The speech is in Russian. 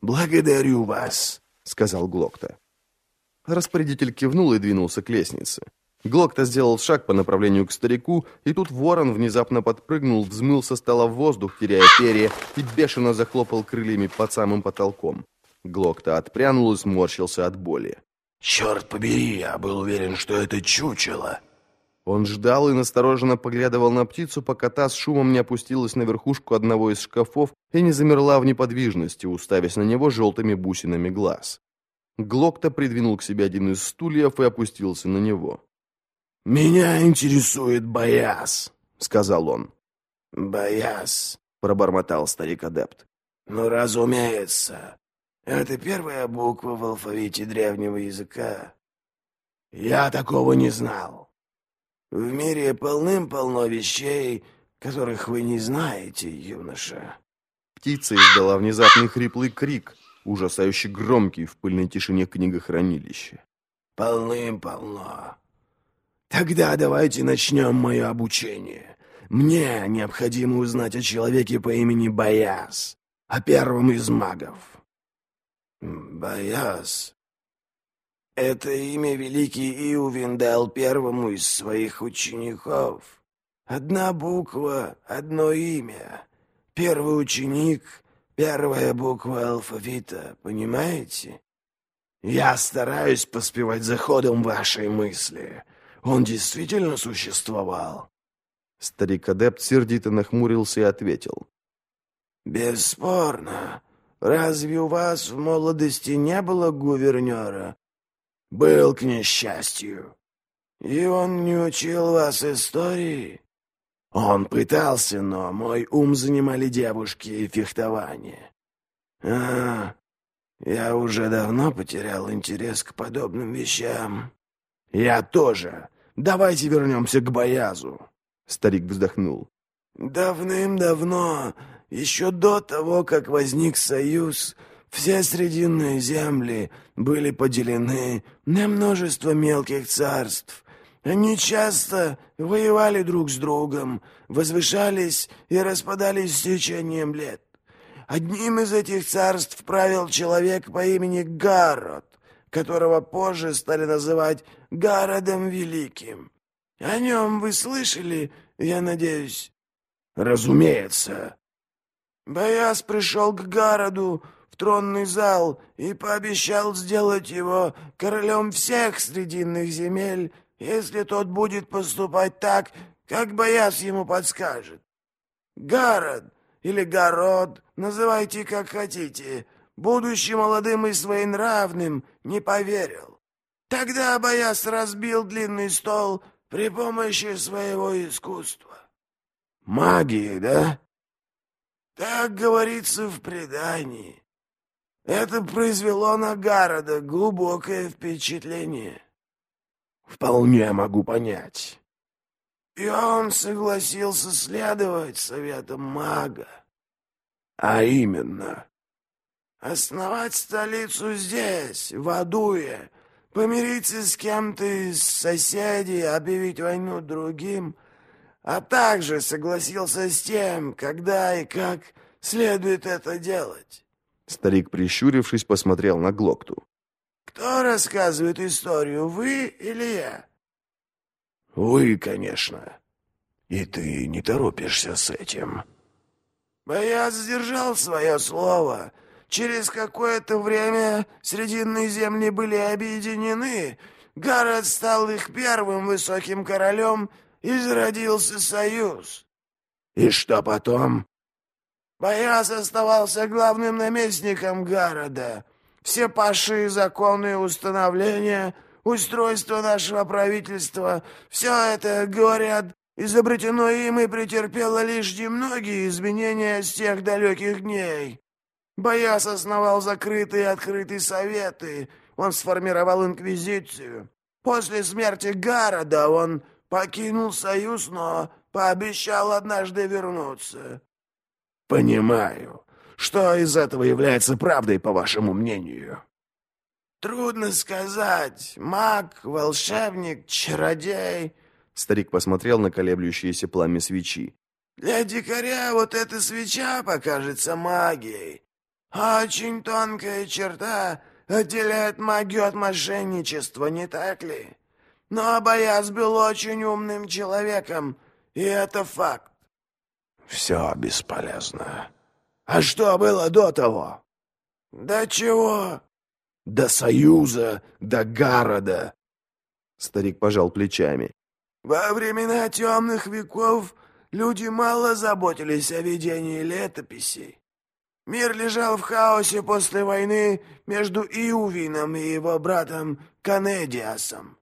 «Благодарю вас», — сказал Глокта. Распорядитель кивнул и двинулся к лестнице. Глокта сделал шаг по направлению к старику, и тут ворон внезапно подпрыгнул, взмыл со стола в воздух, теряя перья, и бешено захлопал крыльями под самым потолком. Глокта отпрянул и сморщился от боли. «Черт побери, я был уверен, что это чучело». Он ждал и настороженно поглядывал на птицу, пока та с шумом не опустилась на верхушку одного из шкафов и не замерла в неподвижности, уставясь на него желтыми бусинами глаз. Глокта придвинул к себе один из стульев и опустился на него. «Меня интересует Бояс», — сказал он. «Бояс», — пробормотал старик-адепт. «Ну, разумеется. Это первая буква в алфавите древнего языка. Я такого не знал. В мире полным-полно вещей, которых вы не знаете, юноша». Птица издала внезапный хриплый крик, ужасающе громкий в пыльной тишине книгохранилища. «Полным-полно. Тогда давайте начнем мое обучение. Мне необходимо узнать о человеке по имени Бояс, о первом из магов. Бояс. Это имя великий Иувин дал первому из своих учеников. Одна буква, одно имя. Первый ученик, первая буква алфавита, понимаете? Я стараюсь поспевать за ходом вашей мысли — он действительно существовал?» Старик-адепт сердито нахмурился и ответил. «Бесспорно. Разве у вас в молодости не было гувернера?» «Был, к несчастью. И он не учил вас истории?» «Он пытался, но мой ум занимали девушки и фехтование». «А, я уже давно потерял интерес к подобным вещам». «Я тоже. Давайте вернемся к Боязу». Старик вздохнул. «Давным-давно, еще до того, как возник Союз, все Срединные земли были поделены на множество мелких царств. Они часто воевали друг с другом, возвышались и распадались с течением лет. Одним из этих царств правил человек по имени Гаррот которого позже стали называть городом великим. О нем вы слышали, я надеюсь? Разумеется. Бояс пришел к городу в тронный зал и пообещал сделать его королем всех срединных земель, если тот будет поступать так, как Бояс ему подскажет. Город или город, называйте как хотите — будучи молодым и своенравным, не поверил. Тогда Бояс разбил длинный стол при помощи своего искусства. Магии, да? Так говорится в предании. Это произвело на Гарода глубокое впечатление. Вполне могу понять. И он согласился следовать советам мага. А именно, Основать столицу здесь, в Адуе, помириться с кем-то из соседей, объявить войну другим, а также согласился с тем, когда и как следует это делать. Старик, прищурившись, посмотрел на Глокту. «Кто рассказывает историю, вы или я?» «Вы, конечно. И ты не торопишься с этим». «Я сдержал свое слово» Через какое-то время Срединные земли были объединены, город стал их первым высоким королем, и зародился союз. И что потом? Бояс оставался главным наместником города. Все паши, законы, установления, устройство нашего правительства — все это, говорят, изобретено им и претерпело лишь немногие изменения с тех далеких дней. Бояс основал закрытые и открытые советы. Он сформировал инквизицию. После смерти Гарода он покинул Союз, но пообещал однажды вернуться. Понимаю. Что из этого является правдой, по вашему мнению? Трудно сказать. Маг, волшебник, чародей. Старик посмотрел на колеблющееся пламя свечи. Для дикаря вот эта свеча покажется магией. Очень тонкая черта отделяет магию от мошенничества, не так ли? Но Бояз был очень умным человеком, и это факт. Все бесполезно. А что было до того? До чего? До Союза, до города. Старик пожал плечами. Во времена темных веков люди мало заботились о ведении летописей. Мир лежал в хаосе после войны между Иувином и его братом Канедиасом.